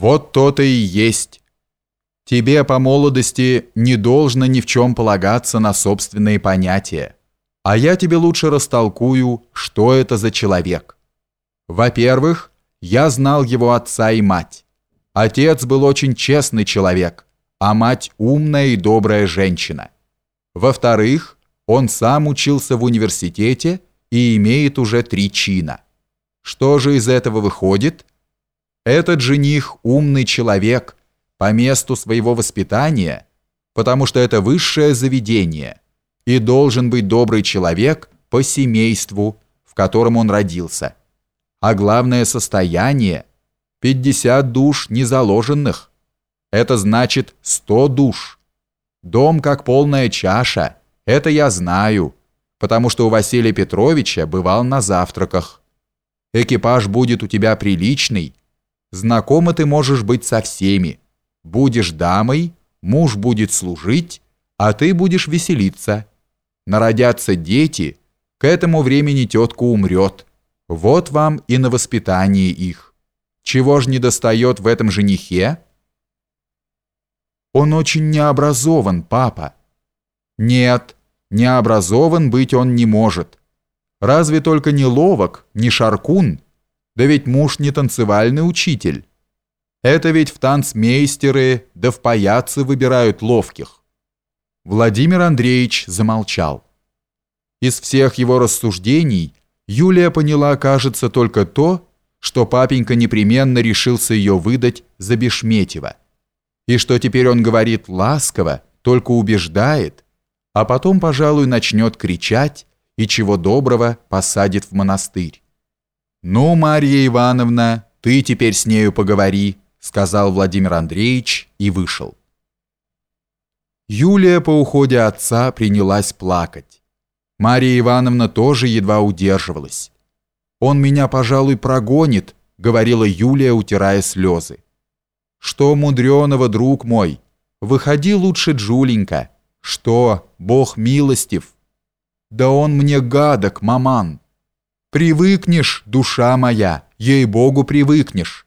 Вот то-то и есть. Тебе по молодости не должно ни в чем полагаться на собственные понятия. А я тебе лучше растолкую, что это за человек. Во-первых, я знал его отца и мать. Отец был очень честный человек, а мать умная и добрая женщина. Во-вторых, он сам учился в университете и имеет уже три чина. Что же из этого выходит? Этот жених умный человек по месту своего воспитания, потому что это высшее заведение, и должен быть добрый человек по семейству, в котором он родился. А главное состояние – 50 душ незаложенных. Это значит 100 душ. Дом как полная чаша, это я знаю, потому что у Василия Петровича бывал на завтраках. Экипаж будет у тебя приличный, Знакома ты можешь быть со всеми. Будешь дамой, муж будет служить, а ты будешь веселиться. Народятся дети, к этому времени тетка умрет. Вот вам и на воспитание их. Чего ж не достает в этом женихе? Он очень необразован, папа. Нет, необразован быть он не может. Разве только не ловок, не шаркун – да ведь муж не танцевальный учитель. Это ведь в танцмейстеры да в паяцы выбирают ловких. Владимир Андреевич замолчал. Из всех его рассуждений Юлия поняла, кажется, только то, что папенька непременно решился ее выдать за Бешметьева, и что теперь он говорит ласково, только убеждает, а потом, пожалуй, начнет кричать и чего доброго посадит в монастырь. «Ну, Марья Ивановна, ты теперь с нею поговори», сказал Владимир Андреевич и вышел. Юлия по уходе отца принялась плакать. Марья Ивановна тоже едва удерживалась. «Он меня, пожалуй, прогонит», — говорила Юлия, утирая слезы. «Что мудреного, друг мой? Выходи лучше, Джуленька. Что, Бог милостив?» «Да он мне гадок, маман». Привыкнешь, душа моя, ей-богу привыкнешь.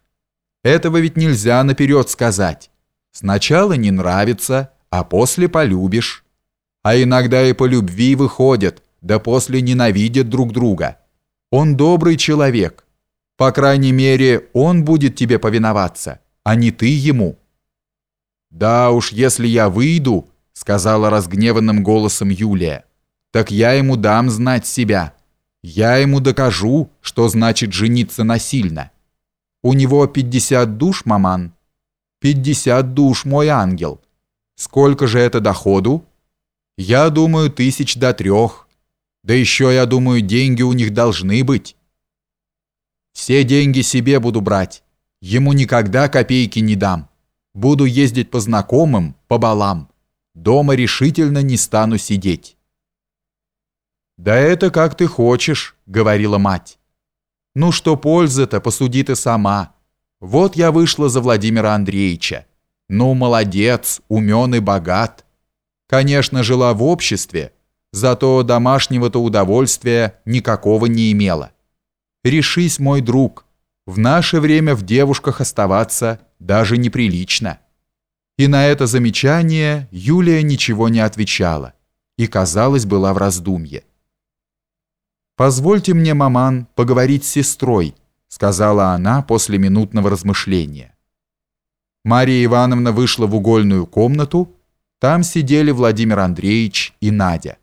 Этого ведь нельзя наперед сказать. Сначала не нравится, а после полюбишь. А иногда и по любви выходят, да после ненавидят друг друга. Он добрый человек. По крайней мере, он будет тебе повиноваться, а не ты ему. Да уж, если я выйду, сказала разгневанным голосом Юлия, так я ему дам знать себя. Я ему докажу, что значит жениться насильно. У него 50 душ, маман. 50 душ, мой ангел. Сколько же это доходу? Я думаю, тысяч до трех. Да еще, я думаю, деньги у них должны быть. Все деньги себе буду брать. Ему никогда копейки не дам. Буду ездить по знакомым, по балам. Дома решительно не стану сидеть. «Да это как ты хочешь», — говорила мать. «Ну что польза-то, посуди ты сама. Вот я вышла за Владимира Андреевича. Ну, молодец, умен и богат. Конечно, жила в обществе, зато домашнего-то удовольствия никакого не имела. Решись, мой друг, в наше время в девушках оставаться даже неприлично». И на это замечание Юлия ничего не отвечала и, казалось, была в раздумье. «Позвольте мне, маман, поговорить с сестрой», сказала она после минутного размышления. Мария Ивановна вышла в угольную комнату, там сидели Владимир Андреевич и Надя.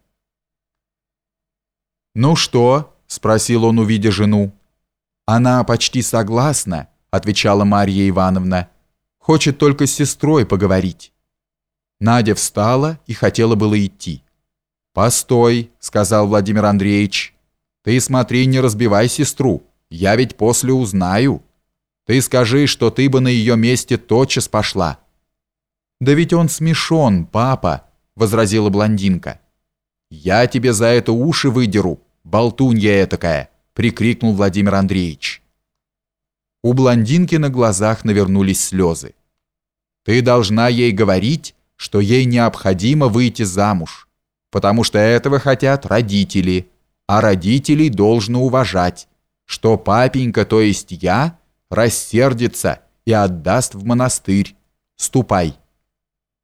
«Ну что?» – спросил он, увидя жену. «Она почти согласна», – отвечала Марья Ивановна. «Хочет только с сестрой поговорить». Надя встала и хотела было идти. «Постой», – сказал Владимир Андреевич. Ты смотри, не разбивай сестру. Я ведь после узнаю. Ты скажи, что ты бы на ее месте тотчас пошла». «Да ведь он смешон, папа», — возразила блондинка. «Я тебе за это уши выдеру, болтунья этакая», — прикрикнул Владимир Андреевич. У блондинки на глазах навернулись слезы. «Ты должна ей говорить, что ей необходимо выйти замуж, потому что этого хотят родители» а родителей должно уважать, что папенька, то есть я, рассердится и отдаст в монастырь. Ступай».